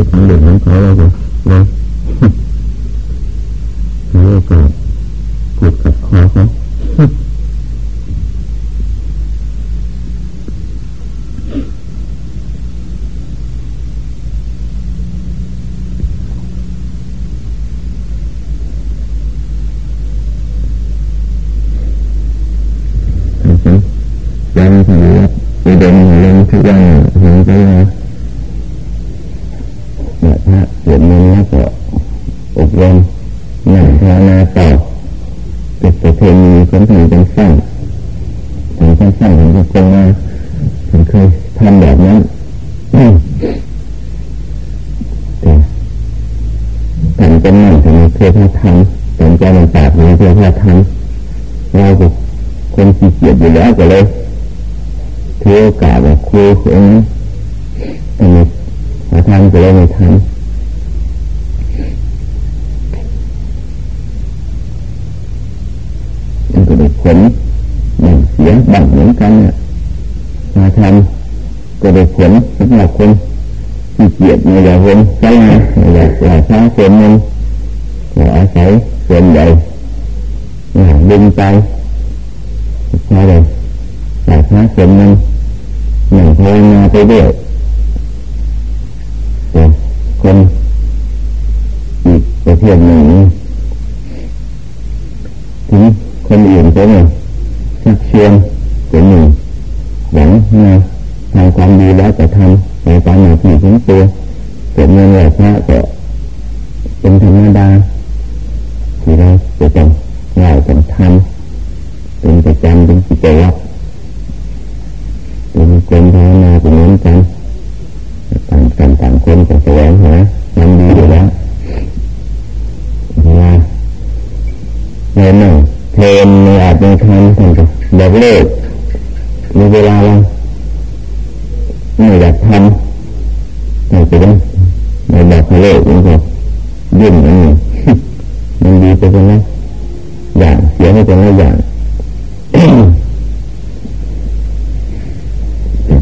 จะทำเรื่องของเขาเราก็เลยถือโอกาสกดขัดคอเขาำแต่ใจมันตากเลยเคยพาทำเราก็คนขี้เกียจอยู่แล้วก็เลยถือโอกาสแบบครูคนนี้อันนี้มาทำก็เลยไม่ทำมันก็ได้ผลอย่างเสียบังเหมือนกันเนี่ยมาทำก็ได้ผลสำหรับคนขี้เกียจไม่อยากวนใช้งานไม่อยากหลาช้าส่วนหนึ่งก็อาศัย ส่วนใหญ่ดึงไปใช่เลยหลายช้าส่วนหนึ่งหนึ่งภาวนาไปด้วยแต่คนอีกประเภทหนึ่งถึงคนอื่นก็เนี่ยชักเชวนเป็นหนึ่งหวังมาทำความดีแล้วจะทำในตามหน้าที่ของตัวเกิดเงินไหลพระก็เป็นธรรมดา ที่เราจะต้องง่ายต้องทำเป็นประจำเป็นกิจวัตรเป็นคนภาวนาเป็นเหมือนกันต่างกันต่างคนต่างแสวงหามันดีอยู่แล้วเวลาเรียนหนึ่งเพลนในอาจจะทำทำกับแบบเลิกมีเวลาเราไม่อยากทำแต่จะต้องในแบบเลิกมันก็ยุ่งอันนี้ มันดีไปคนละอย่างเสียไปคนละอย่าง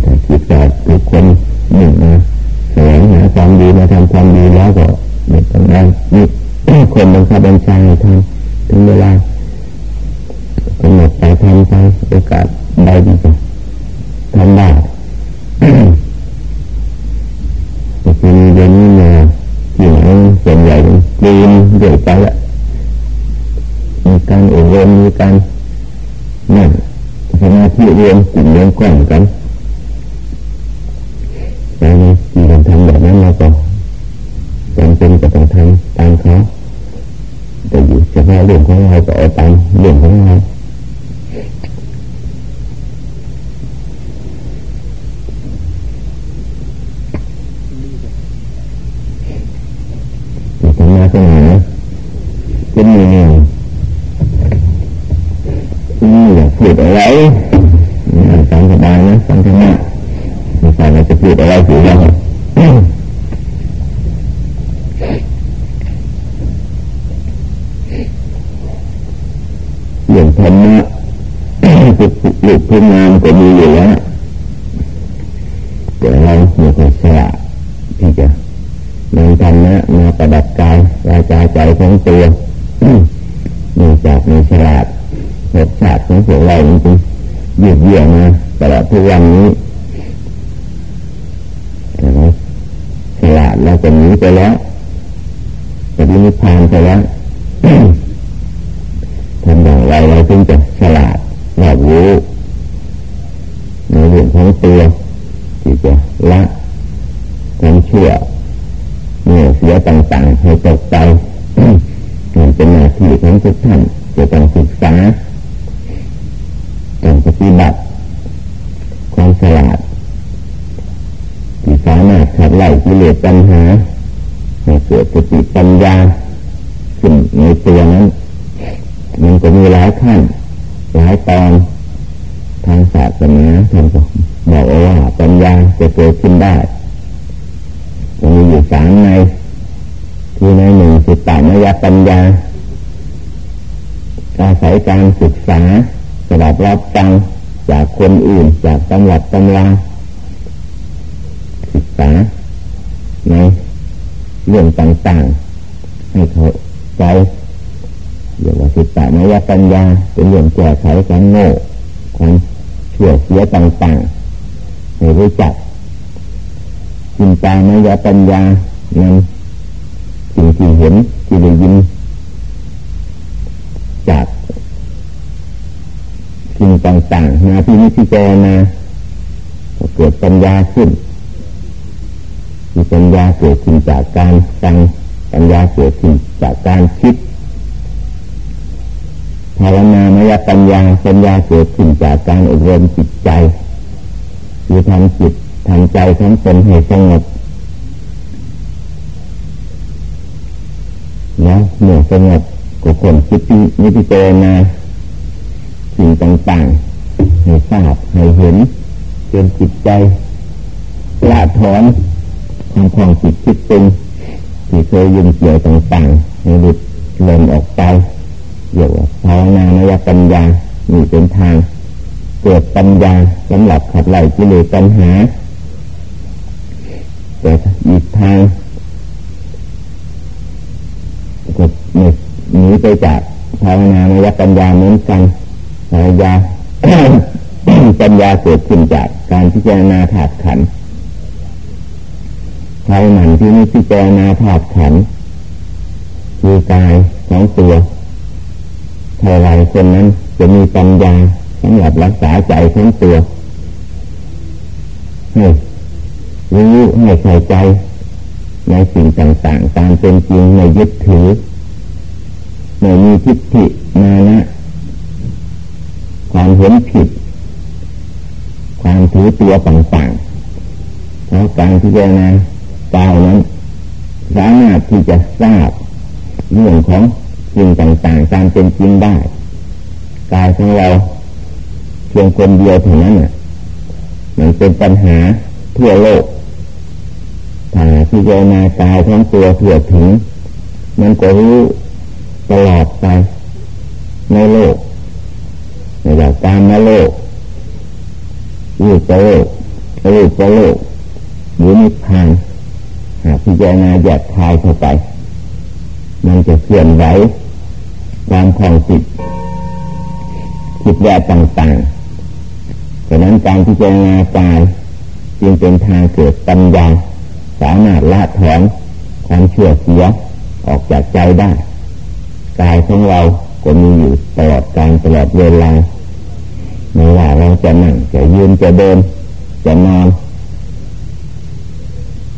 แต่คิดแต่ทุกคนหนึ่งนะแสวงหาความดีมาทำความดีแล้วก็ไม่ต้องได้นี่คนบังคับบัญชาทำถึงเวลากำหนดไปทำไปโอกาสใดมันก็ทำได้แต่ทีนี้เดี๋ยวนี้เนี่ยที่ไหนส่วนใหญ่มันปีนเดือดไปละ การอบรมมีการนั่งสมาธิเรียนกลุ่มเรียนกล้องกันการมีการาทำแบบนั้นเราก็จำเป็นจะต้องทำตามเขาแต่อยู่เฉพาะเรื่องของเราก็เอาตามเรื่องของเราแต่ทำมาก็หาเป็นมีเนี่ยนี่อยากพูดอะไรตามสบายนะฟังธรรมะไม่ใช่เราจะพูดอะไรอยู่แล้วเรื่องธรรมะ ลูกพื้นงานก็มีอยู่แล้วแต่เราไม่ค่อยฉลาดที่จะนำธรรมะมาประดับกายวาจาใจของตัวนื่องจากในฉลาดรสชาติของพวกเราจริงๆยืดเยื้อมาตลอดทุกวันนี้แต่เราฉลาดเราก็หนีไปแล้วปฏินิพพานไปแล้วทำอย่างไรเราจึงจะฉลาดรอบรู้ในเรื่องของตัวที่จะละความเชื่อเมื่อเสียต่างๆ ให้ตกไปมันเป็นหน้าที่ของทุกท่านจะต้องศึกษาต้องปฏิบัติความฉลาดที่สามารถขับไล่กิเลสปัญหาให้เกิดสติปัญญาขึ้นในตัวนั้น มันก็มีหลายขั้นหลายตอนทางศาสนาท่านก็บอกว่าปัญญาจะเกิดขึ้นได้มีอยู่สามใน คือในหนึ่งสิตานยปัญญาอาศัยการศึกษาสดับรับฟังจากคนอื่น จากตำรับตำราศึกษาในเรื่องต่างๆ ให้เขาใจเรียกว่าสิตานยปัญญา เป็นเรื่องแก้ไขความโง่ความเชื่อเสียต่างๆให้รู้จักจินตานยปัญญานั้น สิ่งที่เห็นที่ได้ยินจากสิ่งต่างๆมาที่นิพพานาเกิดปัญญาขึ้นมีปัญญาเกิดขึ้นจากการฟังปัญญาเกิดขึ้นจากการคิดภาวนามยปัญญาปัญญาเกิดขึ้นจากการอบรมจิตใจคือทำจิตทำใจทั้งตนให้สงบแล้วเมื่อ สงบก็คนคิดนิพพานาสิ่งต่างๆให้ทราบให้เห็นจนจิตใจละถอนความคลองจิตคิดตึงที่เคยยุ่งเกี่ยวต่างๆให้หลุดล่นออกไปเรียกว่าภาวนานยปัญญามีเป็นทาง เกิดปัญญาสำหรับขับไล่กิเลสปัญหาแต่อีกทางก็หนี ไปจากภาวนานยปัญญาเหมือนกันภาวยาปัญญาเกิดขึ้นจากการพิจารณาถาดขันใครหมันที่นี่พิจารณาถาดขันมีกายของตัวใครหลายคนนั้นจะมีปัญญาสำหรับรักษาใจของตัวให้รู้ให้ใส่ใจในสิ่งต่างๆ ตามเป็นจริงในยึดถือ ในมีทิฏฐิมานะความเห็นผิด ความถือตัวต่างๆเพราะการที่เจารณากายนั้นสามารถที่จะทราบเรื่องของสิ่งต่างๆตามเป็นจริงได้กายของเราเพียงคนเดียวเท่านั้นน่ะมันเป็นปัญหาทั่วโลกถ้าที่เจารณากายทั้งตัวเถื่อถึง มันก็รู้ ตลอดไปในโลกในแบบการมาโลกรูปโลกรูปโลกหรือนิพพานหากพิจารณาแยกคายเข้าไป มันจะเคลื่อนไหวความคลองจิตจิตแวดต่างๆดังนั้นการพิจารณากายจึงเป็นทางเกิดปัญญาสามารถละถอนความเชื่อเสียออกจากใจได้ กายของเราก็มีอยู่ตลอดการตลอดเวลาไม่ว่าเราจะนั่งจะยืนจะเดินจะนอน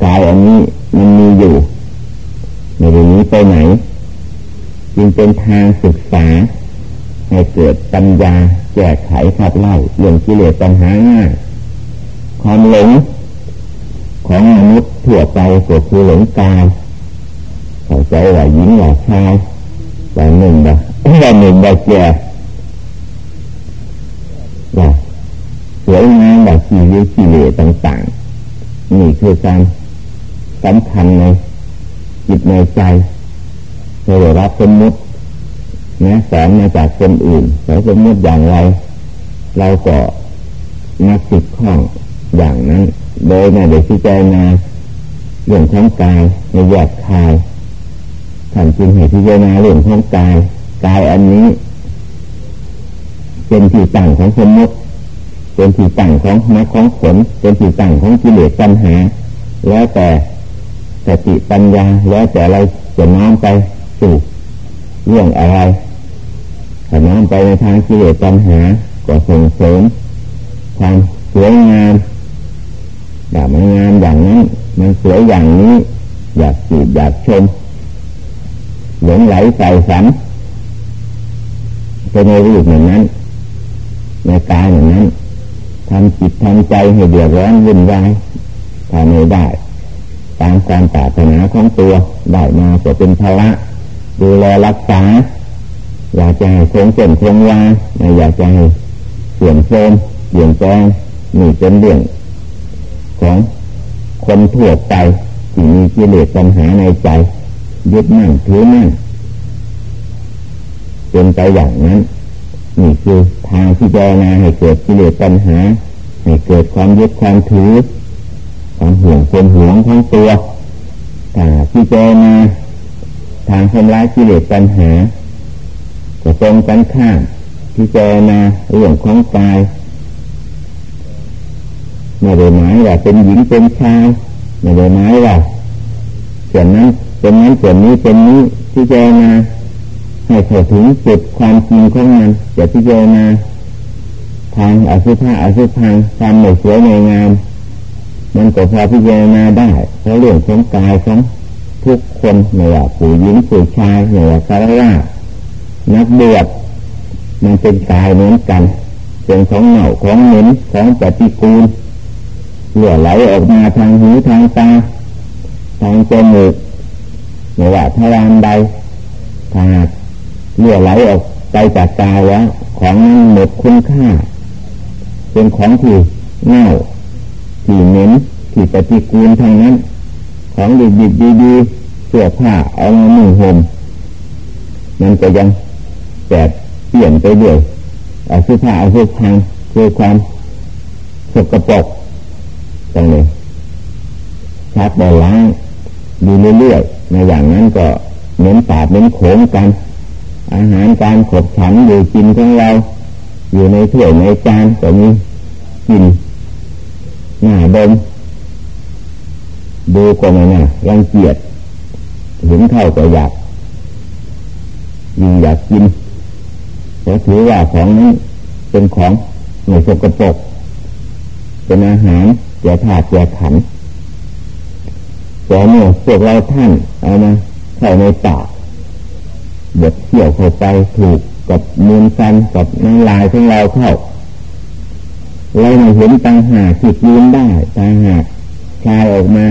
กายอันนี้มันมีอยู่ในเรื่องนี้ไปไหนจึงเป็นทางศึกษา ให้เกิดปัญญาแก้ไขขับไล่เรื่องกิเลสปัญหาง่ายความหลงของมนุษย์ทั่วไปก็คือหลงกายเข้าใจว่าหญิงว่าชาย ว่าหนึ่งว่าว่าหนึ่งว่าแก่ว่าสวยงามว่าชีวิตกิเลต่างๆ นี่คือการสำคัญในจิตในใจเราได้รับสมมตินะสอนมาจากคนอื่นแต่สมมติอย่างไร เราก็นักติดข้องอย่างนั้น โดยในเด็กที่ใจนาเรื่องของกายในแยกคาย ท่านจึงให้พิจารณาเรื่องของกายกายอันนี้ เป็นที่ตั้งของสมมติเป็นที่ตั้งของมรรคของผลเป็นที่ตั้งของกิเลสปัญหา แล้วแต่สติปัญญาแล้วแต่เราจะน้อมไปสู่เรื่องอะไรถ้าน้อมไปในทางกิเลสปัญหาก็ส่งเสริมความสวยงามแบบมันงามอย่างนั้นมันสวยอย่างนี้ อยากจีบอยากชม หลงไหลใส่สันไปในรูปเหมือนนั้นในกายเหมือนนั้นทำจิตทำใจให้เดือดร้อนวุ่นวายถ้าไม่ได้ตามความปรารถนาของตัวได้มาจะเป็นภาระดูแลรักษา อยากจะให้คงเส้นคงวาไม่อยากจะให้เสื่อมโทรมเปลี่ยนแปลงนี่เป็นเรื่องของคนทั่วไปที่มีกิเลสปัญหาในใจ ยึดมั่นถือมั่นเป็นไปอย่างนั้นนี่คือทางที่เจะนาให้เกิดกิเลสปัญหา ให้เกิดความยึดความถือ ความห่วงเป็นห่วงของตัวถ้าพิจารณาทางทำลายกิเลสปัญหาจะตรงกันข้ามพิจารณาเรื่องของกายไม่ได้หมายว่าเป็นหญิงเป็นชายไม่ได้หมายว่า ส่วนนั้นเป็นนั้นส่วนนี้เป็นนี้พิจารณาให้เข้าถึงจุดความจริงของมันจะพิจารณาทางอสุภะอสุพังความเหนื่อยสวยในงาม มันก็พอพิจารณาได้เพราะเรื่องของกายของทุกคนไม่ว่าผู้หญิงผู้ชายไม่ว่าคารวะนักบวชมันเป็นกายเหมือนกันเป็นของเหน่าของเหม็นของปฏิกูลเหลือไหลออกมาทางหูทางตา ทางจมูกไม่ว่าทวารใดถ้าเลือไหลออกไปจากกาแล้วของนั้นหมดคุณค่า เป็นของที่เน่าที่เหม็นที่ปฏิกูลทางนั้น ของดีดีดีเสื้อผ้าเอามาหนุ่งห่มมันจะยังแตกเปลี่ยนไปเรื่อยเอาเสื้อผ้าเอาเสื้อพังคือความสกปรกตรงนี้ชักบอล้าง ดูเรื่อยๆในอย่างนั้นก็เหมือนปาดเหมือนโขงกัน อาหารการขบฉันอยู่กินของเรา อยู่ในถ้วยในจานก็มีกินหน้าดมดูก็ไม่น่ารังเกียจเห็นเข้าก็อยากยิ่งอยากกินเพราะถือว่าของนี้เป็นของหน่วยสกปรกเป็นอาหารแก่ถาดแก่ขัน แต่เมื่อพวกเราท่านเอามาเข้าในปากบดเขี่ยวเข้าไปถูกกับมูลฟันกับน้ำลายของเราเข้าเราไม่เห็นตังหาจิตยืนได้ตังหาคลายออกมา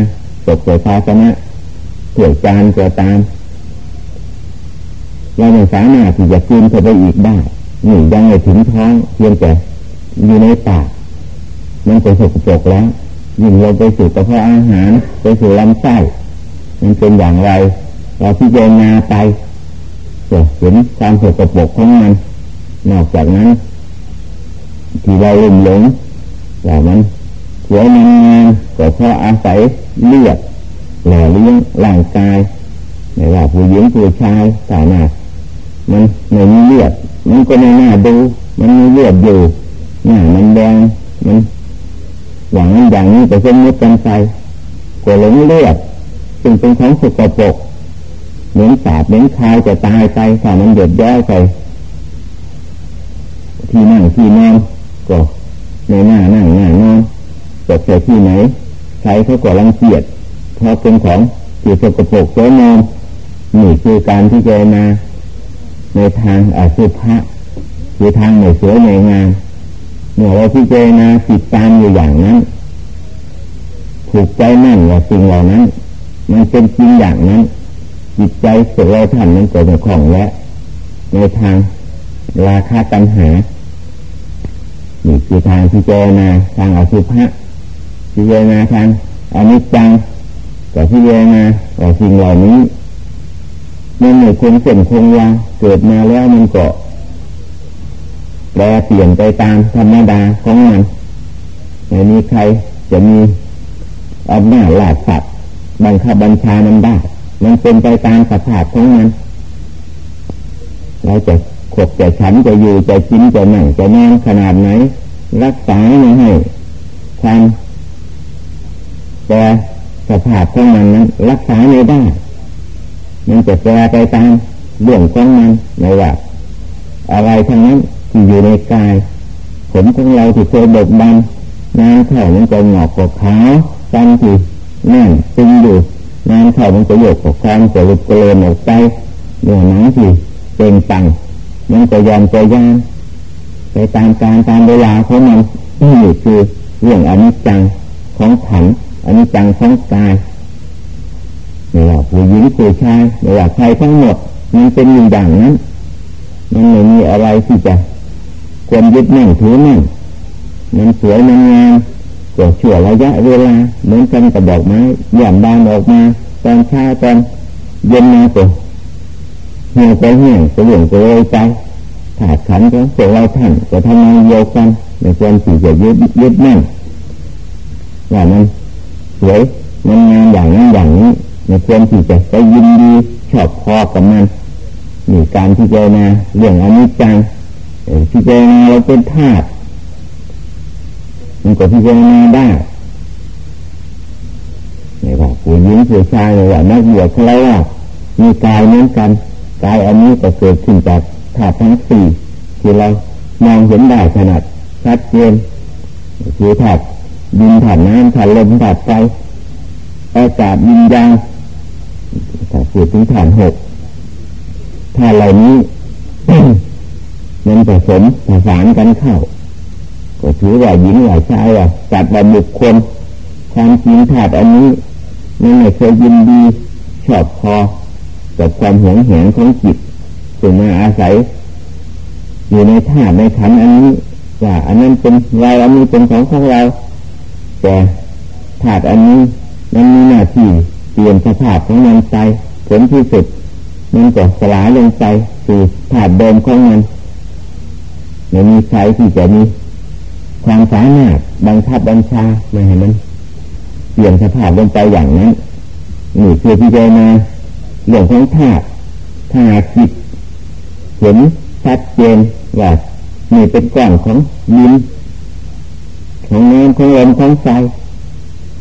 ตกใส่ภาชนะเกี่ยวจานก็ตามเราไม่สามารถที่จะกินเข้าไปอีกได้นี่ยังไม่ถึงท้องเพียงแต่อยู่ในปากมันเป็นสกปรกแล้ว ยิ่งเราไปสู่กระเพาะอาหาร ไปสู่ลำไส้มันเป็นอย่างไร เราพิจารณาไปจะเห็นความสกปรกของมัน นอกจากนั้น ที่เราลุ่มหลงว่มันสวยงามก็เพราะอาศัยเลือดหล่อเลี้ยงร่างกายไม่ว่าผู้หญิงผู้ชายแต่หน้ามันไม่มีเลือด มันก็ไม่น่าดู มันมีเลือดอยู่หน้ามันแดงมัน อย่างนั้นอย่างนี้แต่เส้นมุดกันไปก็หลงเลือดจึงเป็นของสกปรกเหมือนสาบเหมือนคายจะตายไปถ้ามันเดือดย้อยไปที่นั่งที่นอนก็ในหน้านั่งหน้านอนตกใส่ที่ไหนใครเขาก็รังเกียจเพราะเป็นของที่สกปรกโสมมนี่คือการที่เจนาในทางอาสุภะคือทางในสวยในงาม เมื่อเราพิจารณาติดตามอยู่อย่างนั้น ถูกใจนั่นว่าสิ่งเหล่านั้น มันเป็นจริงอย่างนั้น จิตใจสุดเราท่านนั้นก็เป็นของและ ในทางราคาตัญหานี่คือทางพิจารณาทางอสุภะพิจารณาทางอนิจจังกับพิจารณาว่าสิ่งเหล่านี้มันไม่คงเส้นคงวาเกิดมาแล้วมันก็ แปรเปลี่ยนไปตามธรรมดาของมันไม่มีใครจะมีอำนาจหลาดสัตว์บังคับบัญชามันได้ มันเป็นไปตามสภาพของมัน เราจะขบจะฉันจะอยู่จะกินจะนั่งจะนอนขนาดไหน รักษาไม่ให้ความแต่สภาพของมันนั้นรักษาไม่ได้ มันจะแปรไปตามเรื่องของมันไม่ว่าอะไรทั้งนั้น ที่อยู่ในกาย ผมของเราที่เคยดกบันนานเข่ามันจะหงอกกว่าขาฟันที่แน่นตึงอยู่นานเข่ามันจะโยกกว่าความจะหลุดกระเลนออกไปเนื้อหนังที่เป็นตังมันจะยอมจะย่างไปตามการตามเวลาของมันนี่คือเรื่องอนิจจังของขันอนิจจังของกายไม่ว่าผู้หญิงผู้ชายไม่ว่าใครทั้งหมดมันเป็นอยู่อย่างนั้นมันไม่มีอะไรที่จะ ควรยึดมั่นถือมั่นมันสวยมันงามก็ชั่วระยะเวลาเหมือนกันกับดอกไม้หย่อนบานออกมาตอนเช้าตอนเย็นมาก็เหี่ยวไปเหี่ยวก็เหลื่อมก็เลยใจขาดขันก็พวกเราท่านก็ทำงานเดียวกันในควรที่จะยึดยึดมั่นว่ามันสวยมันงามอย่างนั้นอย่างนี้ในควรที่จะไปยินดีชอบพอกับมันมีการที่เจนาเรื่องอนิจจัง ที่เจนาเราเป็นธาตุมันก็ที่เจนาได้ไม่ว่าผู้หญิงผู้ชายไม่ว่านักบวชเขาแล้วว่ามีกายเหมือนกันกายอันนี้ก็เกิดขึ้นจากธาตุทั้งสี่ที่เรามองเห็นได้ขนาดชัดเจนคือธาตุดินธาตุน้ำธาตุลมธาตุไฟอากาศวิญญาณถ้าพูดถึงฐานหกถ้าเหล่านี้ มันผสมผสานกันเข้าก็ถือว่าหญิงว่าชายว่าจัดว่าบุคคลความจริงถาดอันนี้มันไม่เคยยินดีชอบพอกับความหวงแหนของจิตจึงมาอาศัย อยู่ในธาตุในขันอันนี้ว่าอันนั้นเป็นเราอันนี้เป็นของของเรา แต่ธาตุอันนี้มันมีหน้าที่เปลี่ยนสภาพของมันไปผลที่สุดมันก็สลายลงไปสู่ธาตุเดิมของมัน ไม่มีใครที่จะมีความสามารถบังคับบัญชาไม่ให้มันเปลี่ยนสภาพลงไปอย่างนั้นนี่คือที่เจนาเรื่องของธาตุถ้าคิดเห็นชัดเจนว่านี่เป็นก้อนของยินของน้ำของลมของไฟ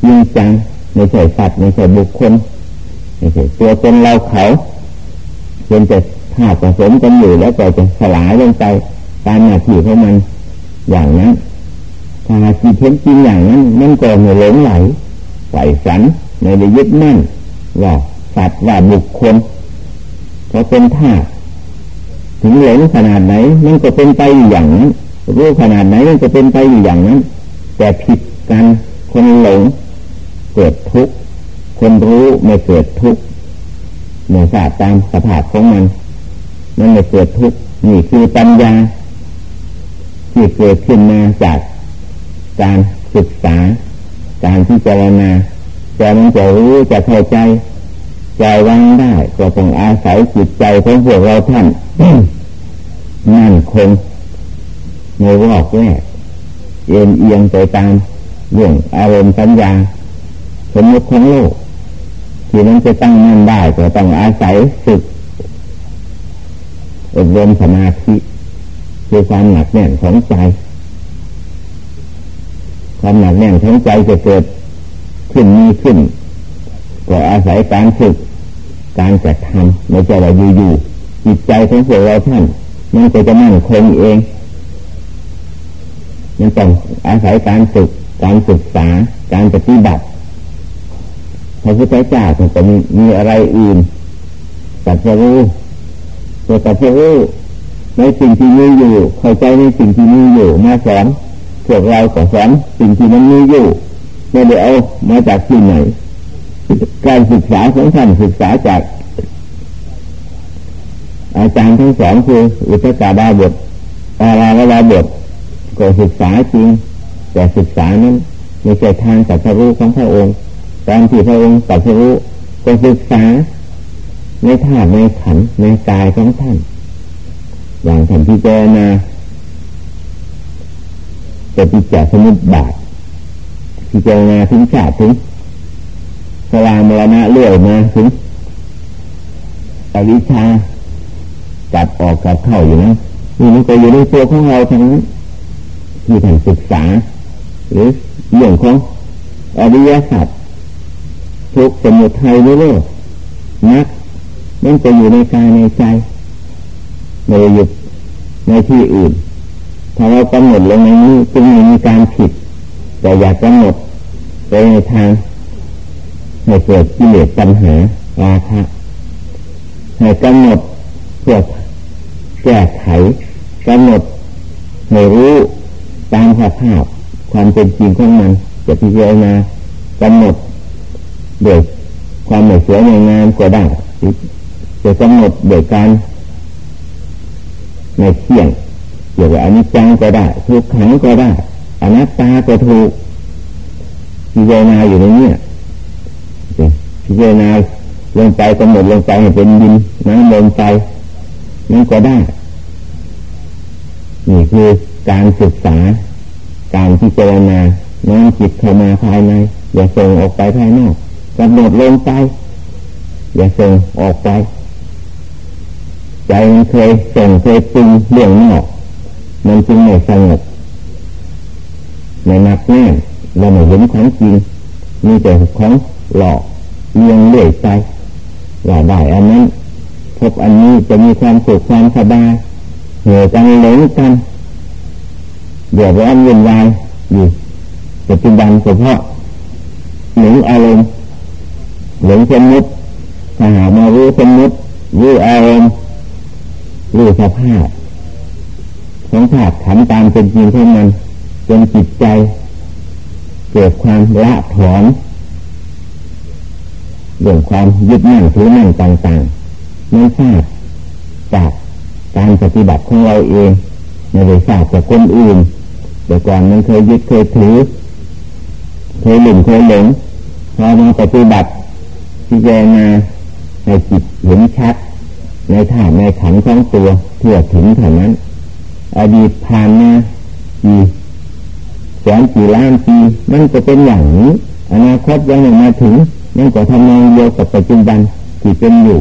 ยิงจังไม่ใช่สัตว์ไม่ใช่บุคคลไม่ใช่ตัวเป็นเราเขาเป็นจะธาตุผสมกันอยู่แล้วก็จะสลายลงไป ตามหน้าที่ของมันอย่างนั้นถ้าจิตเห็นจริงอย่างนั้น มันก็ไม่หลงไหลใส่สันไม่ได้ยึดมั่นว่าสัตว์ว่าบุคคลเขาะเป็นธาตุถึงหลงขนาดไหน มันก็เป็นไปอยู่อย่างนั้นรู้ขนาดไหนมันก็เป็นไปอยู่อย่างนั้น แต่ผิดกันคนหลงเกิดทุกข์คนรู้ไม่เกิดทุกข์เมื่อทราบตามสภาพของมัน มันไม่เกิดทุกข์นี่คือปัญญา ที่เกิดขึ้นมาจากการศึกษา การพิจารณาจะมันจะรู้จะเข้าใจใจวางได้ก็ต้องอาศัยจิตใจของพวกเราท่านนั่นคงในวอกแรกเอียงเอียงไปตามเรื่องอารมณ์สัญญา สมมติของโลกที่นั้นจะตั้งมั่นได้ก็ต้องอาศัยฝึกอบรมสมาธิ คือความหนักแน่นของใจ ความหนักแน่นของใจจะเกิดขึ้นมีขึ้น ก็อาศัยการฝึก การกระทำไม่ใช่ว่าอยู่ๆจิตใจของพวกเราท่าน มันก็จะมั่นคงเองมันต้องอาศัยการฝึก การศึกษา การปฏิบัติพระพุทธเจ้าจะมีมีอะไรอื่นตัดจะรู้ตัวตัดจะรู้ ในสิ่งที่มีอยู่เข้าใจในสิ่งที่มีอยู่มาสอนพวกเราสอนสิ่งที่มันมีอยู่ไม่ได้เอามาจากที่ไหน การศึกษาของท่านศึกษาจาก อาจารย์ทั้งสองคืออุตกาดาบทอาราลาบทก็ศึกษาจริง แต่ศึกษานั้นไม่ใช่ทางสัจรู้ของพระองค์ตอนที่พระองค์สัจรู้ก็ศึกษาในธาตุในขันในกายของท่าน อย่างท่านที่เจนาปฏิจจสมุปบาทพิจารณาถึงชาติถึงสลามรณะเลื่อยมาถึงอวิชาจับออกกับเข้าอยู่นะนี่มันก็อยู่ในตัวของเราทั้งนั้นที่ท่านศึกษา หรือเรื่องของอริยสัจทุกสมุทัยในโลกนักมันจะอยู่ในกายในใจ ไม่ได้อยู่ในที่อื่น ถ้าเรากำหนดลงในนี้จึงมีการผิด แต่อยากกำหนดไปในทางให้เกิดกิเลสปัญหาราคะให้กำหนดเพื่อแก้ไขกำหนดให้รู้ตามสภาพความเป็นจริงของมันจะพิจารณากำหนดโดยความเหนื่อยเสียในงานก็ได้จะกำหนดโดยการ ในเที่ยงเกี่ยวกับอนิจจังก็ได้ทุกขังก็ได้อนัตตาก็ถูกพิจารณาอยู่ในนี้พิจารณาลงไปกำหนดลงไปให้เป็นดินน้ำลมไปนั่นก็ได้ นี่คือการศึกษา การพิจารณาน้อมจิตเข้ามาภายใน อย่าส่งออกไปภายนอกกำหนดลงไป อย่าส่งออกไป ใจมันเคยส่งเคยปรุงเรื่องนอกมันจึงไม่สงบในนักแน่นเราไม่เห็นของจริงมีแต่ของหลอกเลียงเลื่อยไปว่าได้อันนั้นพบอันนี้จะมีความสุขความสบายเหนื่อยกันหลงกันเดือดร้อนวุ่นวายอยู่ปัจจุบันเฉพาะหลงอารมณ์หลงสมมติถ้าหามารู้สมมติรู้อารมณ์ รู้สภาพของธาตุขันตามเป็นจริงของมันจนจิตใจ เกิดความละถอนเรื่องความยึดมั่นถือมั่นต่างๆไม่ทราบจากการปฏิบัติของเราเองไม่ได้ทราบจากคนอื่น แต่ก่อนมันเคยยึดเคยถือ เคยหลงเคยหลงพอมาปฏิบัติที่เจมาในจิตเห็นชัด ในฐานในขันของตัวเพื่อถึงเท่านั้น อดีตผ่านมากี่แสนกี่ล้านปีมันจะเป็นอย่างนี้อนาคตยังไม่มาถึงนั่นก็ทำงานเดียวกับปัจจุบันที่เป็นอยู่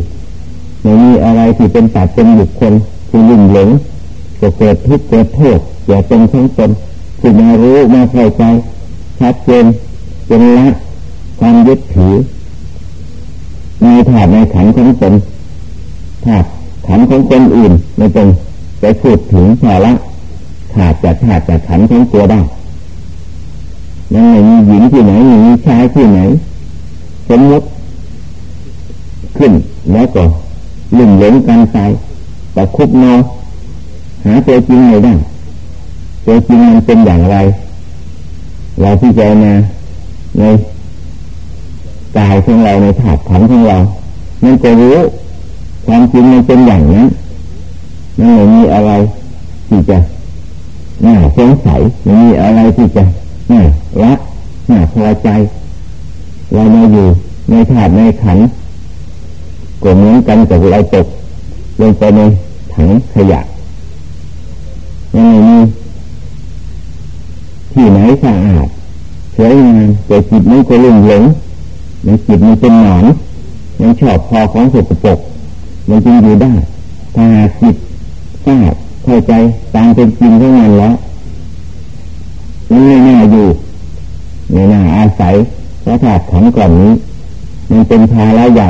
ไม่มีอะไรที่เป็นตัดเป็นบุคคลที่ลุ่มหลงก็เกิดทุกข์เกิดโทษอย่าเป็นทั้งตนที่มารู้มาเข้าใจชัดเจนจนละความยึดถือในถาดในขันของตน ถาดขันของคนอื่นไม่เป็นไปพูดถึงพอละขาดจากถาดจากขันของตัวได้ยังไม่มีหญิงที่ไหนไม่มีชายที่ไหนสมมติขึ้นแล้วก็ลุ่มหลงกันไปแต่คุบนอหาตัวจริงไม่ได้ตัวจริงมันเป็นอย่างไร เราที่ใจนะในกายของเราในถาดขันของเรา มันก็รู้ ความจริงมันเป็นอย่างนั้นมันไม่มีอะไรที่จะน่าสงสัยไม่มีอะไรที่จะน่ารักน่าพอใจ เรามาอยู่ในถาดในขันก็เหมือนกันกับเราตกลงไปในถังขยะยังไม่มีที่ไหนสะอาดสวยงามแต่จิตมันก็ลุ่มหลงมันจิตมันเป็นหนอนมันชอบพอของสกปรก มันจึงอยู่ได้ถ้าหากจิตทราบเข้าใจตามเป็นจริงของมันแล้วมันไม่น่าอยู่ไม่น่าอาศัยพระธาตุขันก่อนนี้ มันเป็นภาระใหญ่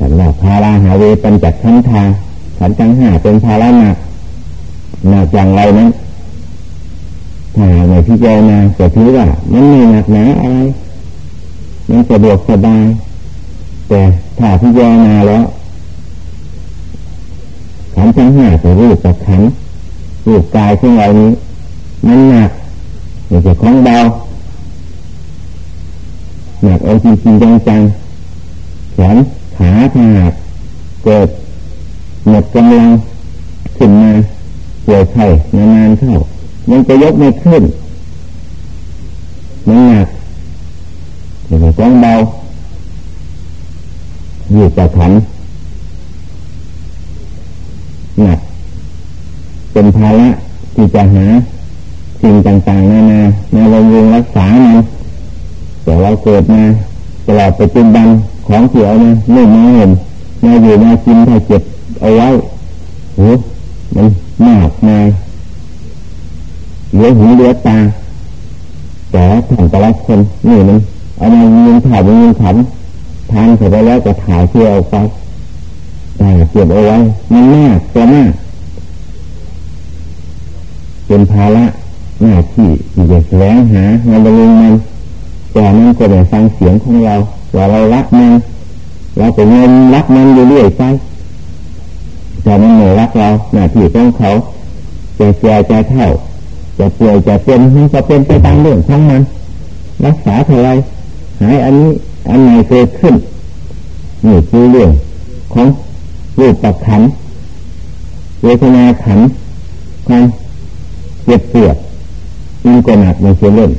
สำหรับภาระหาเวเปัญจักขันธาขันจังห้าเป็นภาระหนักหนักอย่างไรนั้นถ้าในพิจารณาก็ถือว่ามันไม่หนักหนาอะไรมันสะดวกสบายแต่ถ้าพิจารณาแล้ว ขันจังห้าแต่รูปกับขันรูปกายของเรานี้มันหนักไม่ใช่ของเบาหนักเอาจริงๆจังๆแขนขาขาดเกิดหมดกำลังขึ้นมาป่วยไข้นานๆเข้ามันจะยกไม่ขึ้นมันหนักมันจ้องเบาอยู่กับขัน หนัก เป็นภาระที่จะหาสิ่งต่างๆนานามาลงมือรักษามันแต่เราเกิดมาตลอดปัจจุบันของเสียนะไม่มาเห็นมาอยู่มากินถ้าเจ็บเอาไว้โหมันมากมาเหลือหูเหลือตาแต่ท่านแต่ละคนนี่มันเอามายิงถ่ายยิงขันทานเสร็จแล้วก็ถ่ายเที่ยวไป แต่เก็บเอาไว้มันมากตัวมากเป็นภาระหน้าที่ที่จะแสวงหาเงินบำรุงมันแต่นั้นก็ได้ฟังเสียงของเราว่าเรารักมันเราก็เงินรักมันอยู่เรื่อยไปแต่มันไม่รักเราหน้าที่ของเขาจะเสียจะเท่าจะป่วยจะเป็นมันก็เป็นไปตามเรื่องของมัน รักษาเท่าไรหายอันนี้อันไหนเกิดขึ้นนี่คือเรื่องของ รูปปักขันเวทนาขันความเจ็บปวดมันก็หนักมันเสียเล่น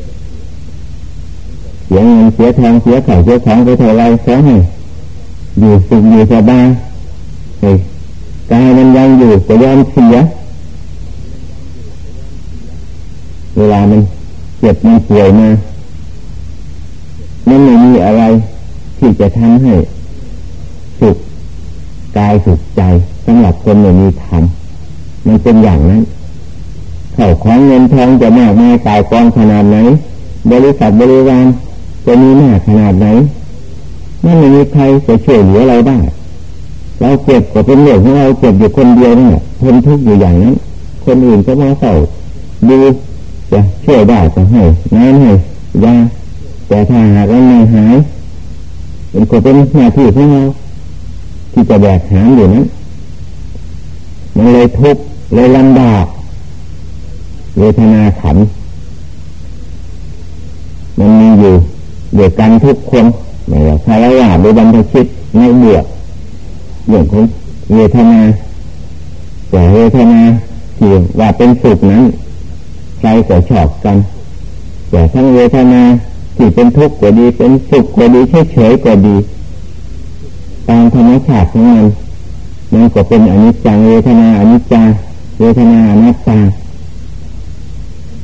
เสียเงินเสียทองเสียข่าวเสียของไปเท่าไรเสียให้อยู่สุขอยู่สบายกายมันยังอยู่ก็ยอมเสียเวลามันเจ็บมันป่วยมามันไม่มีอะไรที่จะทำให้สุข กายสุขใจสำหรับคนไม่มีธรรมมันเป็นอย่างนั้นเข้าของเงินทองจะมากมายกายกองขนาดไหน บริษัทบริวารจะมีมากขนาดไหนนั่นไม่มีใครจะช่วยเหลือเราได้เราเจ็บก็เป็นเรื่องของเราเจ็บอยู่คนเดียวนี่แหละทนทุกข์อยู่อย่างนั้นคนอื่นก็มาเศร้าดูจะช่วยได้ก็ให้น้ำให้ยาแต่ถ้าหากว่าไม่หายเป็นคนเป็นหน้าที่ของเรา ที่จะแบกหามอยู่นั้นมันเลยทุกข์เลยลำบากเวทนาขัน มันมีอยู่เดียวกันทุกคนไม่ว่าใครว่าหรือบรรพชิตไม่เบื่อเรื่องของเวทนาแต่เวทนาที่ว่าเป็นสุขนั้นใครก็ชอบกัน แต่ทั้งเวทนาที่เป็นทุกข์ก็ดีเป็นสุขก็ดีเฉยๆก็ดี ตามธรรมชาติของมันมันก็เป็นอนิจจังเวทนาอนิจจาเวทนาอนัตตา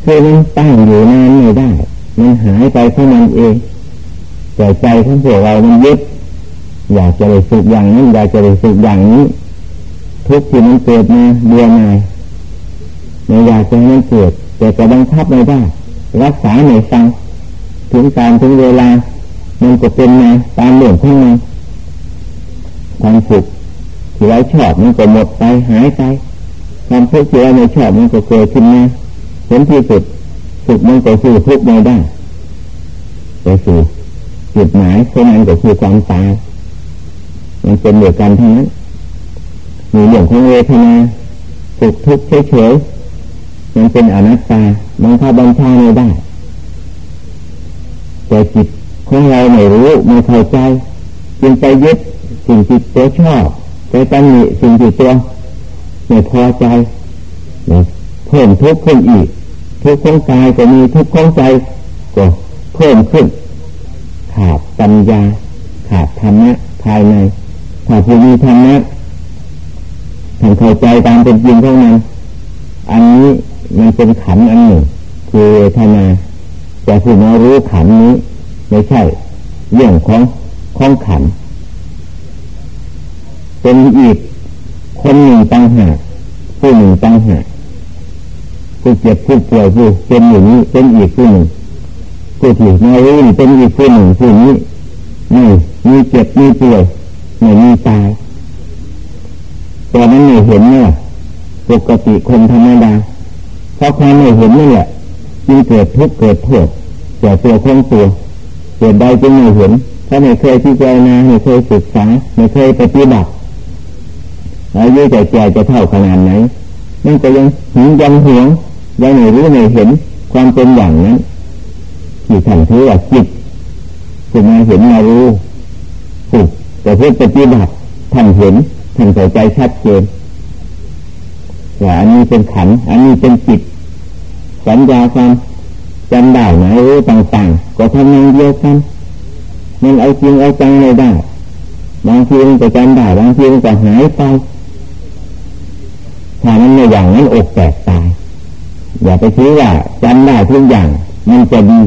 คือมันตั้งอยู่นานไม่ได้ มันหายไปเพราะมันเองแต่ใจของพวกเรามันยึดอยากจะได้สุขอย่างนั้นอยากจะได้สุขอย่างนี้ ทุกที่มันเกิดมาเบื่อหน่ายไม่อยากจะให้มันเกิด แต่ก็บังคับไม่ได้ รักษาไม่ฟังถึงการถึงเวลา มันก็เป็นมาตามเรื่องของมัน ความสุขที่เราชอบมันก็หมดไปหายไปความทุกข์ที่เราไม่ชอบมันก็เกิดขึ้นมาผลที่สุดสุขมันก็สู้ทุกข์ไม่ได้ไปสู่จุดหมายเท่านั้นก็คือความตายมันเป็นเดียวกันทั้งนั้นมีเรื่องของเวทนาสุขทุกข์เฉยๆมันเป็นอนัตตาบังคับบัญชาไม่ได้แต่จิตของเราไม่รู้ไม่เข้าใจจึงไปยึด สิ่งที่ตัวชอบไปตั้งหนิสิ่งที่ตัวไม่พอใจเพิ่มทุกข์ขึ้นอีก ทุกข์ของกายก็มีทุกข์ของใจก็เพิ่มขึ้น ขาดปัญญา ขาดธรรมะภายในถ้าผู้มีธรรมะทำเข้าใจตามเป็นจริงเท่านั้น อันนี้มันเป็นขันอันหนึ่งคือเวทนาแต่ผู้มารู้ขันนี้ ไม่ใช่ เรื่องของของขัน เป็นอีกคนหนึ่งตั้งหากผู้หนึ่งตั้งหากผู้เจ็บผู้ป่วยผู้เป็นอย่างนี้เป็นอีกผู้หนึ่งผู้ที่มารู้เป็นอีกผู้หนึ่งผู้นี้นี่มีเจ็บมีป่วยไม่มีตายแต่นั้นไม่เห็นเนี่ยปกติคนธรรมดาเพราะความไม่เห็นนี่แหละจึงเกิดทุกข์เกิดโทษแก่ตัวของตัวเกิดใดจึงไม่เห็นถ้าไม่เคยพิจารณาไม่เคยศึกษาไม่เคยปฏิบัติ อายุจะแก่จะเท่าขนาดไหนมันก็ยังหิงยังหวงยังไม่รู้ไม่เห็นความเป็นอย่างนั้นที่ท่านถือว่าจิตคุณมาเห็นมารู้ฝึกแต่เพื่อปฏิบัติท่านเห็นท่านเข้าใจชัดเจนว่าอันนี้เป็นขันอันนี้เป็นจิตสัญญาความจำได้ไหมรู้ต่างๆ ก็ทำงานเดียวกันมันเอาจริงเอาจังไม่ได้บางทีมันจะจำได้บางทีมันจะหายไป ถ้ามันไม่อย่างนั้นอกแตกตาย อย่าไปคิดว่าจำได้ทุกอย่าง มันจะดี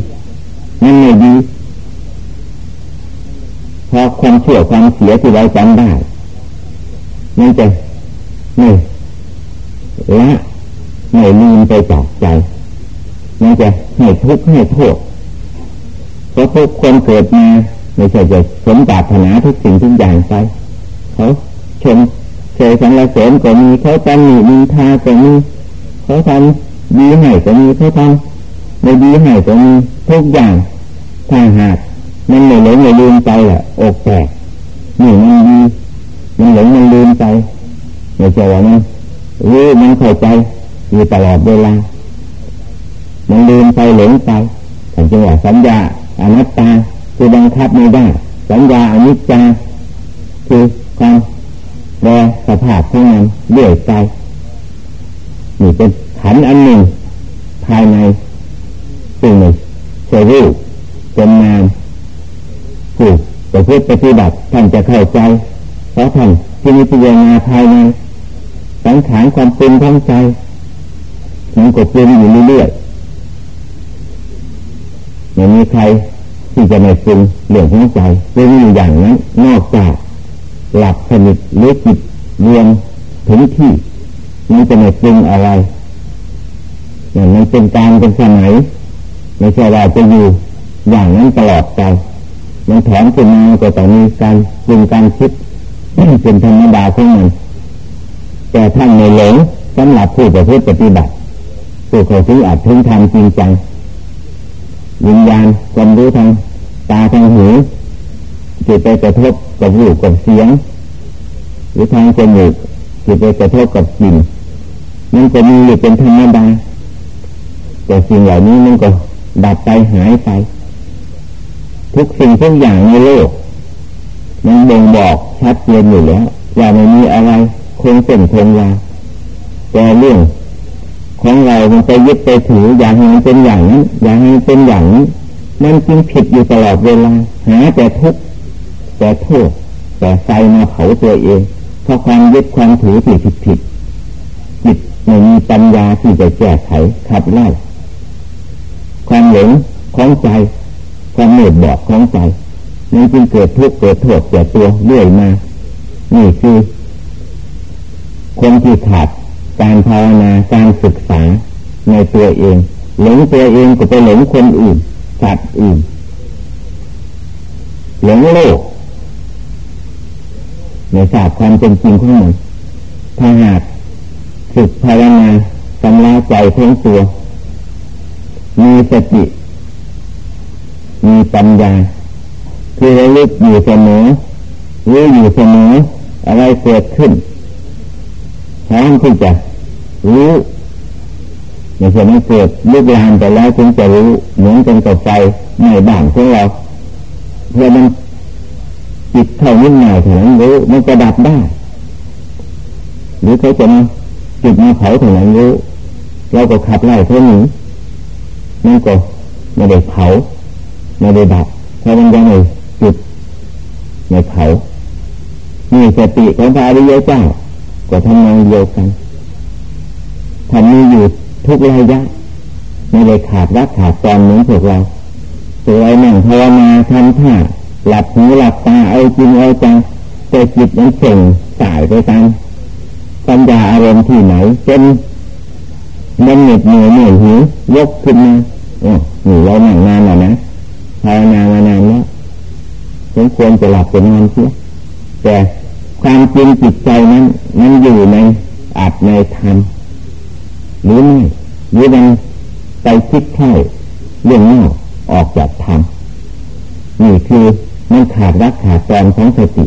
มันไม่ดีเพราะความเชื่อความเสียที่เราจำได้ มันจะไม่ละไม่ลืมไปจากใจ มันจะให้ทุกข์ให้โทษเพราะทุกคนเกิดมาไม่ใช่จะสมปรารถนาทุกสิ่งทุกอย่างไปเขาชม ยสรรเสริญก็มีเขาตำหนิมีทาก็มีเขาทำดีให้ก็มีเขาทำไม่ดีให้ก็มีทุกอย่างถ้าหากมันไม่หลงไม่ลืมไปแหละอกแตกนี่มันดีมันหลงมันลืมไปไม่ใช่ว่ามันรู้มันเข้าใจอยู่ตลอดเวลา มันลืมไปหลงไปแต่จังหวะสัญญาอนัตตาคือบังคับไม่ได้สัญญาอนิจจาคือความ แปรสภาพของมันเรื่อยไปนี่เป็นขันอันหนึ่ง ภายในซึ่งไม่ใช่รูปเป็นนามผู้จะพูดปฏิบัติท่านจะเข้าใจ เพราะท่านที่มีปัญญาภายในสังขารความเป็นทั้งใจมันก็เป็นอยู่เรื่อยๆไม่มีใครที่จะไม่ปรุงเรื่องของใจเป็นอยู่อย่างนั้นนอกจาก หลับสนิทหรือจิตรวมถึงที่มันจะไม่ปรุงอะไรอย่างมันเป็นการเป็นสมัยไม่ใช่ว่าจะอยู่อย่างนั้นตลอดไปมันถอนขึ้นมาก็ต้องมีการปรุงการคิดเป็นธรรมดาของมันแต่ท่านในหลงสำหรับผู้ประพฤติปฏิบัติผู้เขาถึงอาจถึงทำจริงจังวิญญาณความรู้ทางตาทางหู จิตไปกระทบกับรูปกับเสียง หรือทางจมูกจิตไปกระทบกับกลิ่นมันจะมีอยู่เป็นธรรมดาแต่สิ่งเหล่านี้มันก็ดับไปหายไปทุกสิ่งทุกอย่างในโลกมันบ่งบอกชัดเจนอยู่แล้วว่าไม่มีอะไรคงเส้นคงวาแต่เรื่องของเรามันไปยึดไปถืออย่างให้มันเป็นอย่างนี้อย่างให้มันเป็นอย่างนี้มันจึงผิดอยู่ตลอดเวลาหาแต่ทุกข์ แต่โทษ แต่ไฟมาเผาตัวเอง เพราะความยึดความถือผิดผิดผิดจิตไม่มีปัญญาที่จะแก้ไขขับไล่ความหลงของใจความเหนื่อยบอดของใจมันจึงเกิดทุกข์เกิดโทษแก่ตัวเรื่อยมา นี่คือคนที่ขาดการภาวนาการศึกษาในตัวเอง หลงตัวเองก็ไปหลงคนอื่นสัตว์อื่นหลงโลก ในศาสตร์ความเป็นจริงของมันถ้าหากฝึกภาวนาสำลักใจทั้งตัว มีสติ มีปัญญา คือระลึกอยู่เสมอรู้อยู่เสมออะไรเกิดขึ้นพร้อมที่จะรู้ไม่ใช่มันเกิดลุกลามไปแล้วถึงจะรู้เหมือนกันกับไฟในบ้านของเราเพื่อมัน จิตเท่านิดหน่อยเท่านั้นรู้มันจะดับได้ หรือเขาจะมาจิตมาเผาเท่านั้นรู้เราก็ขับไล่เขานี้มันก็ไม่ได้เผาไม่ได้ดับเพราะมันยังไม่จุดไม่เผามีสติของพระอริยเจ้าก็ทำงานเดียวกันทำมีอยู่ทุกระยะไม่ได้ขาดรักขาดตอนเหมือนพวกเราสวยหนังภาวนาทำท่า หลับหูหลับตาเอาจริงเอาจังแต่จิตมันเส่งสายไปตามปัญญาอารมณ์ที่ไหนเป็นมันเหน็ดเหนื่อยเหนื่อยหิวยกขึ้นมาโอ้หนูเราหนังนานแล้วนะภาวนามานานแล้วสมควรจะหลับเป็นนอนเสียแต่ความจริงจิตใจนั้นมันอยู่ในอัดในธรรมหรือไม่หรือมันไปคิดเข้าเรื่องนอกออกจากธรรมนี่คือ มันขาดรักขาดตอนของสติ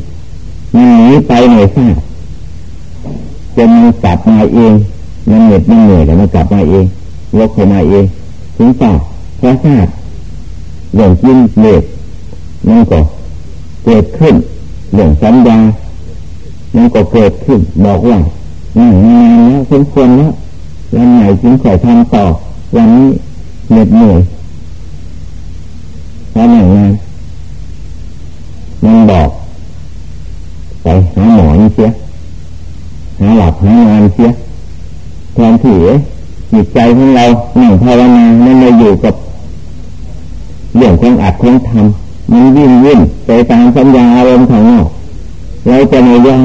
มันหนีไปในทราบจนมันกลับมาเองมันเหน็ดมันเหนื่อยแต่มันกลับมาเองยกเข้ามาเองถึงต่อเพราะทราบเรื่องกินเลือดมันก็เกิดขึ้นเรื่องสัญญามันก็เกิดขึ้นบอกว่านั่งนานแล้วสมควรแล้ววันไหนจึงขอทำต่อวันนี้เหน็ดเหนื่อยเพราะหนังงาน มันบอกไปหาหมอนี่เสียหาหลับหางานเสียแทนที่จิตใจของเราหนึ่งภาวนาไม่มาอยู่กับเรื่องของอัดของทำมันวิ่งวิ่งไปตามสัญญาอารมณ์ของนอกเราจะไม่ยอม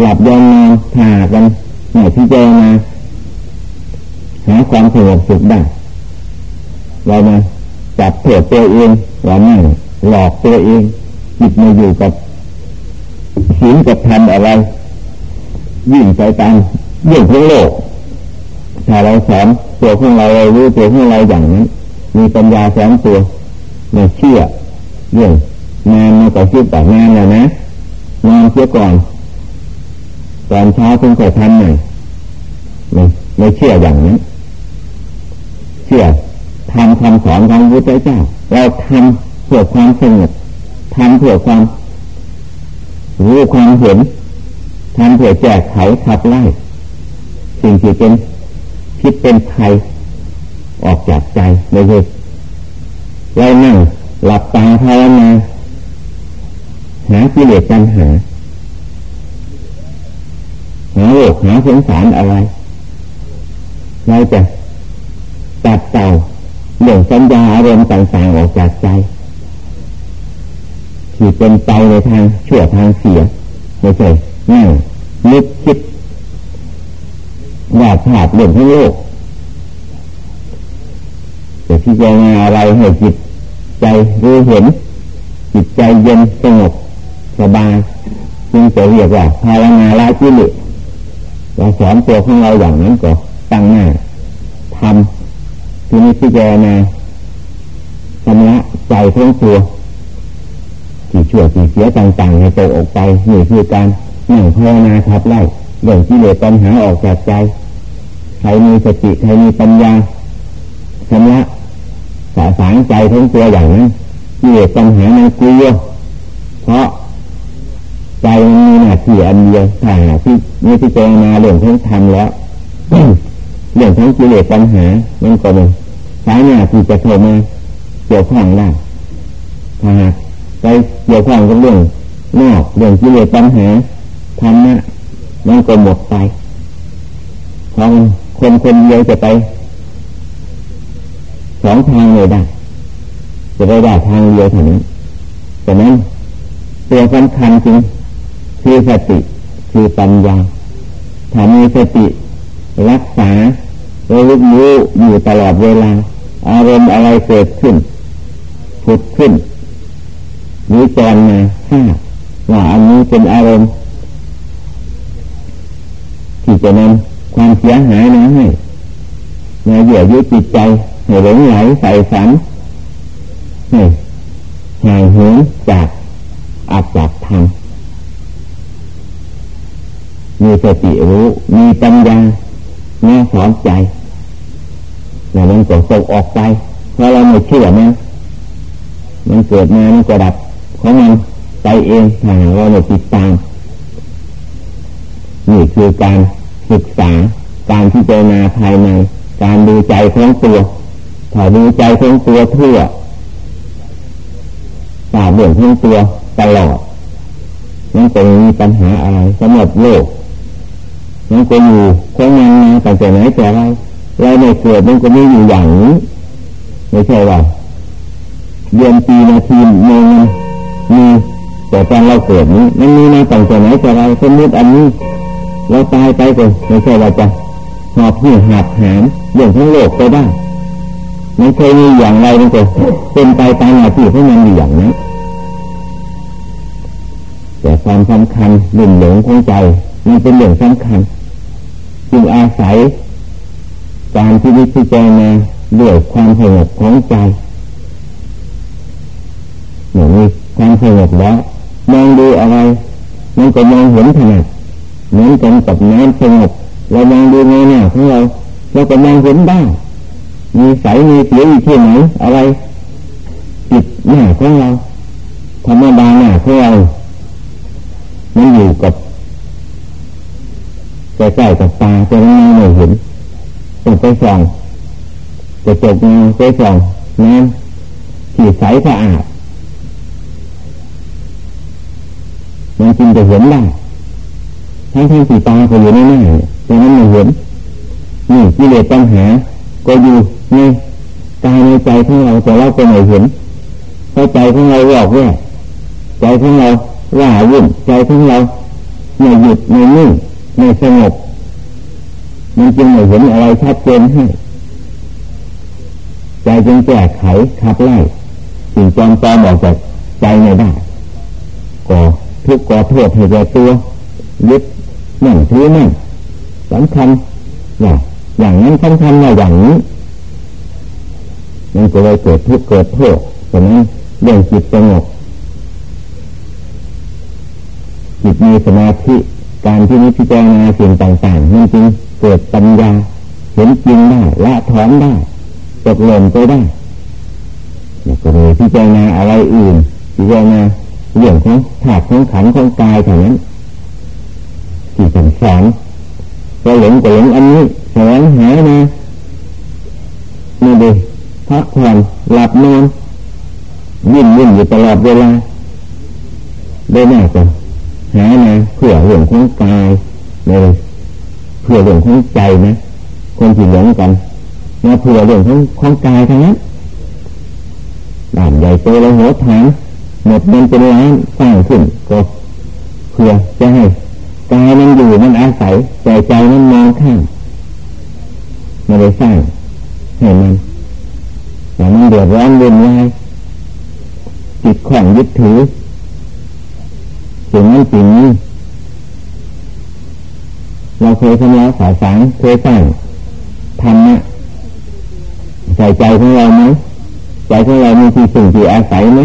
หลับยอมนอนถ่ากันหน่อยที่เจอมาหาความสงบสุขได้เรามาจับเถิดตัวเองว่านั่ หลอกตัวเองจิตมาอยู่กับศีลกับธรรมอะไรยิ่งใจตามเรื่องของโลกถ้าเราสอนตัวของเราเรารู้ตัวของเราอย่างนั้น มีปัญญาสอนตัวไม่เชื่อเรื่องงานมาต่อคิดต่องานแล้วนะนอนเสียก่อนตอนเช้าคุณก็ทำหน่อยไม่ไม่เชื่ออย่างนั้นเชื่อทำคำสอนของพระพุทธเจ้าเราทำ พื่อความสงบทำเพื่อความรู้ความเห็นทำเพื่อแจกไขขับไล่สิ่งที่เป็นคิดเป็นภัยออกจากใจไม่ใช่เรานั่งหลับตาภาวนาหากิเลสปัญหาหาโลกหาสงสารอะไรเราจะตัดเต่าเรื่องสัญญาอารมณ์ต่างๆออกจากใจ ที่เป็นใจในทางชั่วทางเสียไม่ใช่นั่งนึกคิดวาดภาพเรื่องทั้งโลกแต่ที่จะงาอะไรให้จิตใจรู้เห็น จิตใจเย็นสงบสบายจึงจะเรียกว่าภาวนาละจิเลเราสอนตัวของเราอย่างนั้นก็ตั้งหน้าทำที่นี้พิจารณาชำระใจทั้งตัว ที่ชั่วที่เสียต่างๆให้ตออกไปนี่คือการนั่งภาวนาทับไล่เรื่องที่เหลือปัญหาออกจากใจใครมีสติใครมีปัญญาชำระสาสางใจทั้งตัวอย่างนั้นที่เหลือปัญหาในกลัวเพราะใจมันมีหน้าที่อันเดียวถ้าที่นี่ที่เจรนาเรื่องทั้งธรรมแล้วเรื่องทั้งกิเลสปัญหามันก็เลยสายหน้าที่จะโทรมาเกี่ยวข้องได้ถ้าหาก ไปเกี่ยวข้องกับเรื่องนอกเรื่องกิเลสปัญหาธรรมะมันก็หมดไปเพราะคนคนเดียวจะไปสองทางเลยได้จะไปได้ทางเดียวเท่านั้นแต่นั้นตัวสำคัญจริงคือสติคือปัญญาถ้ามีสติรักษาระลึกรู้อยู่ตลอดเวลา อารมณ์อะไรเกิดขึ้นผุดขึ้น วิจารมาทราบว่าอันนี้เป็นอารมณ์ ที่จะนำความเสียหายนะให้ในเหยื่อยึดจิตใจให้หลงไหลใส่ฝันให้ห่างเหินจากอัตจากธรรมมีสติรู้มีปัญญาแน่สอนใจแล้วมันก็ส่งออกไปเพราะเราไม่เชื่อนะมันเกิดมามันก็ดับ ของมันไปเองถ้าเราไม่ติดตามนี่คือการศึกษาการที่เจนาภายใน การดูใจของตัวถ้าดูใจของตัวทั่วตาเบื่อของตัวตลอดมันจะมีปัญหาอะไรสำหรับโลกมันก็อยู่คงยังมาแต่ไหนแต่ไรเราในเกิดมันก็ไม่อยู่อย่างนี้ไม่ใช่ว่าเดือนปีนาทีเมือง มีแต่ตอนเราเกิดนี้มันมีมาตั้งแต่ไหนแต่ไรสมมติอันนี้ เราตายไปก็ไม่ใช่ว่าจะหอบหิ้วหาบหามเรื่องทั้งโลกไปได้ไม่เคยมีอย่างไรมันก็เป็นไปตามหน้าที่ของมันอยู่อย่างนั้นแต่ความสำคัญหลุ่มหลงของใจมันเป็นเรื่องสำคัญจึงอาศัยการที่วิจารณาด้วยความสงบของใจหมือนมี ความสงบแล้วมองดูอะไรมันก็มองเห็นถนัดเหมือนกันกับน้ำสงบเรามองดูในหน้าของเราเราก็มองเห็นได้มีใสมีเสียอยู่ที่ไหนอะไรจิตหน้าของเราธรรมดาหน้าของเรามันอยู่กับใกล้ๆกับตาจะไม่ไม่เห็นต้องไปส่องจะจบเงาไปส่องน้ำที่ใสสะอาด มันจึงจะเห็นได้ทั้งทั้งสีตาเขาอยู่ในหน้าแต่นั้นไม่เห็นนี่กิเลสปัญหา ก็อยู่ในกายในใจของเราแต่เราก็ไม่เห็นเพราะใจของเราหลอกแย่ใจของเราว่าวุ่นใจของเราไม่หยุดไม่นิ่งไม่สงบมันจึงไม่เห็นอะไรชัดเจนให้ใจจึงแก้ไขขับไล่สิ่งจอมปลอมออกจากใจไม่ได้ก่อ ทุกข์ก่อโทษให้แก่ตัวยึดนั่งถือนั่งสำคัญว่าอย่างนั้นสำคัญว่าอย่างนี้มันก็เลยเกิดทุกข์เกิดโทษฉะนั้นเรื่องจิตสงบจิตมีสมาธิการที่นิพพานาสิ่งต่างๆมันจึงเกิดปัญญาเห็นจริงได้ละถอนได้ตกหล่นไปได้แล้วก็เลยพิจารณาอะไรอื่นพิจารณา เรื่องของถาดของขันของกายเท่านั้นที่สั่งสอนก็หลงก็หลงอันนี้แสวงหามาไม่ได้พักผ่อนหลับนอนยิ่งยิ่งอยู่ตลอดเวลาได้แน่ก็หามาเพื่อเรื่องของกายเลยเพื่อเรื่องของใจนะคนที่หลงกันมาเพื่อเรื่องของของกายทั้งนั้นด่านใหญ่โตแล้วหัวฐาน หมดเงินเป็นล้านสร้างขึ้นก็เพื่อจะให้กายมันอยู่มันอาศัยใจใจมันมองข้ามไม่ได้สร้างให้มันแต่มันเดือดร้อนเวียนวายจิตของยึดถือสิ่งนั้นสิ่งนี้เราเคยทำแล้วสายสางเคยสร้างทำนะใส่ใจของเราไหมใจของเรามีที่สิ่งที่อาศัยไหม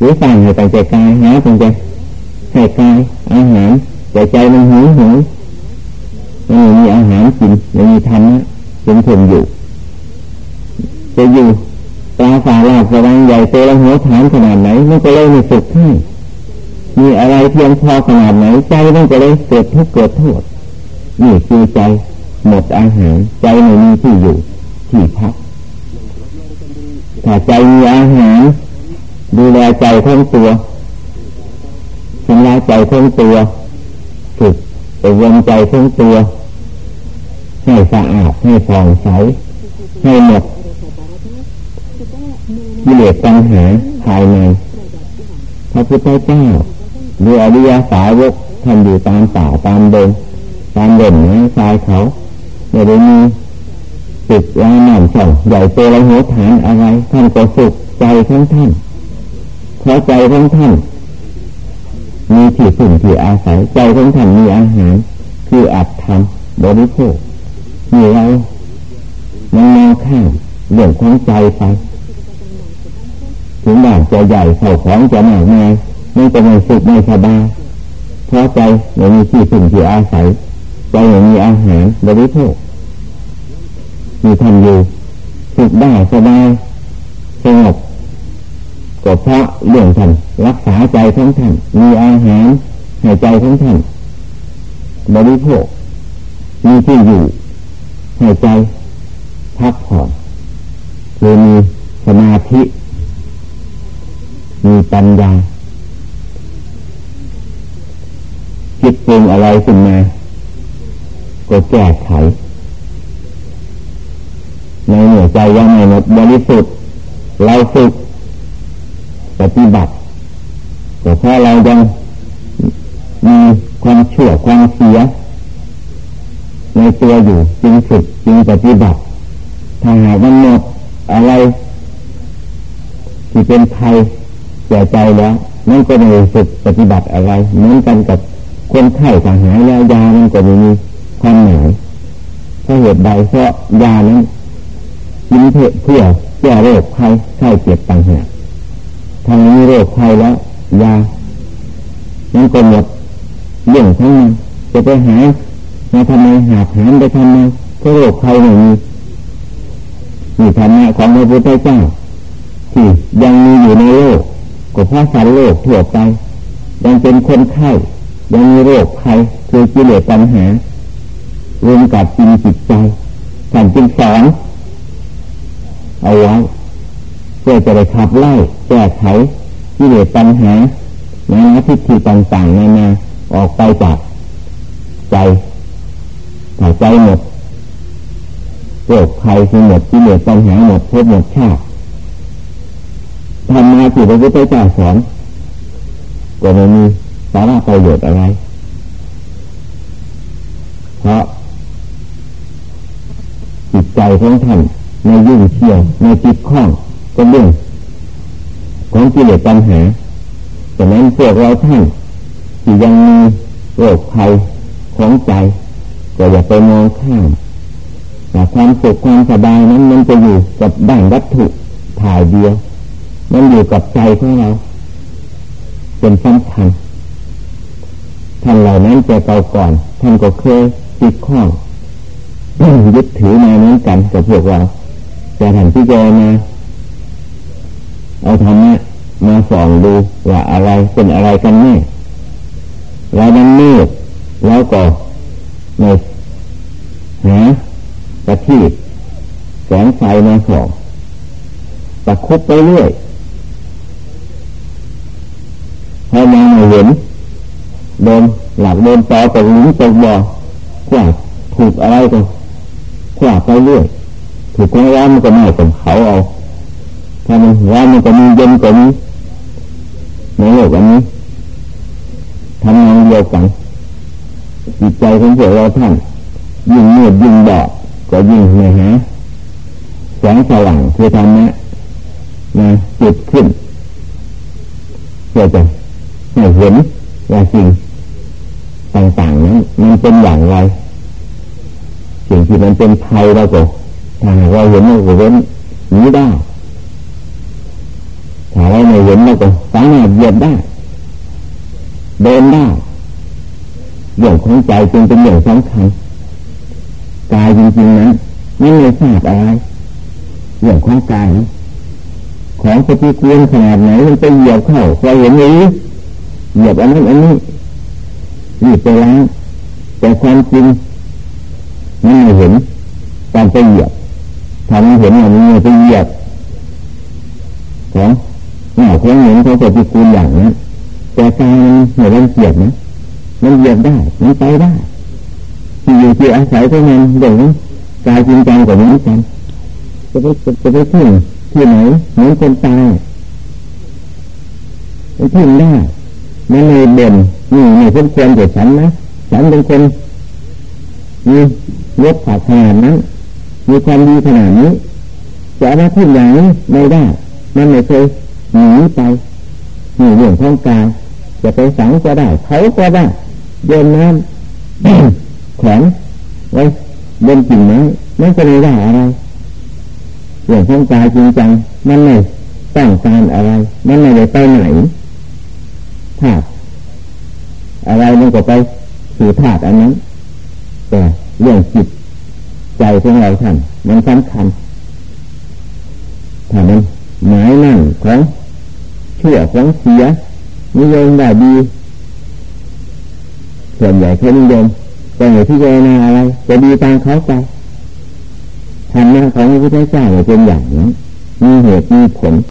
หรือสร้างให้ตั้งใจกายหาตั้งใจให้กายอาหารแต่ใจมันหิวหิวมันมีอาหารกินมันมีธรรมะจึงทนอยู่ จะอยู่ปลาสาลาสว่างใหญ่เตและหัวฐานขนาดไหนมันก็เลยมีสุขให้มีอะไรเพียงพอขนาดไหนใจมันก็เลยเกิดทุกข์เกิดโทษนี่คือใจหมดอาหารใจไม่มีที่อยู่ที่พักถ้าใจมีอาหาร ดูแลใจทั้งตัวชำระใจทั้งตัวฝึกอบรมใจทั้งตัวให้สะอาดให้ฟองใสให้หมดกิเลสปัญหาภายในพระพุทธเจ้าหรืออริยสาวกท่านอยู่ตามป่าตามเดินตามเด่นนะทรายเขาไม่ได้มีติดวาหนามช่องใหญ่โตและหัวฐานอะไรท่านก็สุขใจทั้งท่าน พราะใจทั้งท่านมีที่สุนที่อาศัยใจทั้งท่านมีอาหารคืออัดทำบริโภคมีเรามันมองข้ามเรื่องของใจไปถึงบ้านจะใหญ่เข่าของจะหนักมายไม่จะไม่สุขไม่สบายเพราะใจไม่มีที่สุนที่อาศัยใจไม่มีอาหารบริโภคมีทำอยู่สุขได้สบายสงบ ก็เพราะเรื่องท่านรักษาใจทั้งท่านมีอาหารให้ใจทั้งท่านบริโภคมีที่อยู่ให้ใจพักผ่อนหรือมีสมาธิมีปัญญาคิดปรุงอะไรขึ้นมา ก็แก้ไข ในหนือใจยังไม่หมดบริสุทธิ์เราฝึก ปฏิบัติแต่ถ้าเรายังมีความชั่วความเสีย ในตัวอยู่จึงฝึกจึงปฏิบัติถ้าหากมันหมดอะไร ที่เป็นภัยแก่ใจแล้วนั่นก็ไม่ฝึกปฏิบัติอะไรเหมือนกันกับคนไข้ถ้าหายแล้วยามันก็ไม่มีความหมายเพราะเหตุใดเพราะยานั้นกินเพื่อเพื่อแก้โรคไข้ไข้เจ็บต่างหาก ทางนี้โรคไข้แล้วยามันก็หมดเรื่องทั้งนั้นจะไปหามาทำไมหาหามไปทำไมเพราะโรคไข้ไม่มีมีธรรมะของพระพุทธเจ้าที่ยังมีอยู่ในโลกก็เพราะสารโลกทั่วไป ยังเป็นคนไข้ยังมีโรคไข้คือกิเลสปัญหารวมกับจิตจิตใจท่านจึงสอนเอาไว้ เพื่อจะได้ขับไล่แก้ไขที่เหลือปัญหาในนาทิฏฐิต่างๆนานาออกไปจากใจถ้าใจหมดโรคภัยคือหมดที่เหลือปัญหาหมดพบหมดชาติทำมาที่พระพุทธเจ้าสอนก็ไม่มีสาระประโยชน์อะไร เพราะจิตใจของท่านในยุ่งเชี่ยวในจิตข้อง ก็เรื่องของกิเลสปัญหาแต่นั้นพวกเราท่านที่ยังมีโรคภัยของใจ ก็อย่าไปมองข้ามแต่ความสุขความสบายนั้นมันจะอยู่กับด้านวัตถุถ่ายเดียว มันอยู่กับใจของเรา เป็นสำคัญท่านเหล่านั้นจะเก่าก่อน ท่านก็เคยติดข้องยึดถือมาเหมือนกันกับพวกเราแต่ท่านที่เจมา เอาธรรมะมาส่องดูว่าอะไรเป็นอะไรกันแน่เราดันมืดแล้วก็ในหาประทีปแสงไฟมาส่องตะคุบไปเรื่อยพอมาไม่เห็นโดนหลักโดนต่อตกหลุมตกบ่อขวาถูกอะไรก็ขวาดไปเรื่อยถูกของร้อนมันก็ไม่กับเขาเอา ถ้ามันร้อนมันก็มีเย็นก็มีในโลกอันนี้ทำงานเดียวกันจิตใจของพวกเราท่านยิ่งมืดยิ่งบอดก็ยิ่งไม่หาแสงสว่างคือธรรมะมาจุดขึ้นเพื่อจะให้เห็นว่าสิ่งต่างๆนั้นมันเป็นอย่างไรสิ่งที่มันเป็นภัยเราก็ถ้าเราเห็นเราก็เว้นนี้ได้ถ้าเราไม่เห็นเราก็สามารถ เหยียบได้ เดินได้เรื่องของใจจึงเป็นเรื่องสำคัญกายจริงๆนั้นไม่มีทราบอะไรเรื่องของกายของปฏิกูลขนาดไหนมันไปเหยียบเข้าเราเห็นนี้เหยียบอันนั้นอันนี้นี่ไปล้างแต่ความจริงมันไม่เห็นการไปเหยียบทำให้เห็นว่ามันไปเหยียบของ หน้าของเหม็นของปฏิกูลอย่างนั้นแต่กายมันไม่รังเกียจนะมันเหยียบได้มันไปได้ที่อยู่ที่อาศัยของมันเดี๋ยวกายจริงจังกว่านี้กันจะไปจะไปที่ที่ไหนเหมือนคนตายมันทิ้งได้มันเลยเด่นนี่ไม่สมควรแก่ฉันนะฉันเป็นคนมียศขาดขนาดนั้นมีความดีขนาดนี้จะมาทิ้งอย่างนี้ไม่ได้ มันไม่เคย หนีไปหนีเรื่องท้องกายจะไปสังก็ได้เขาก็ได้เดินน้ำแขนไว้บนกิ่งไม้ไม่จะไม่ได้อะไรเรื่องท้องกายจริงจังมันไม่ต้องการอะไรมันไม่ได้ไปไหนธาตุอะไรมันก็ไปสู่ธาตุอันนั้นแต่เรื่องจิตใจของเราท่านมันสำคัญถ้ามันหมายนั่นของ ชั่วของเสียนิยมได้ดีส่วนใหญ่เขานิยมแต่ไหนที่เจนาอะไรจะดีตามเขาไปทำหน้าของพระพุทธเจ้าเป็นอย่างนั้นมีเหตุมีผล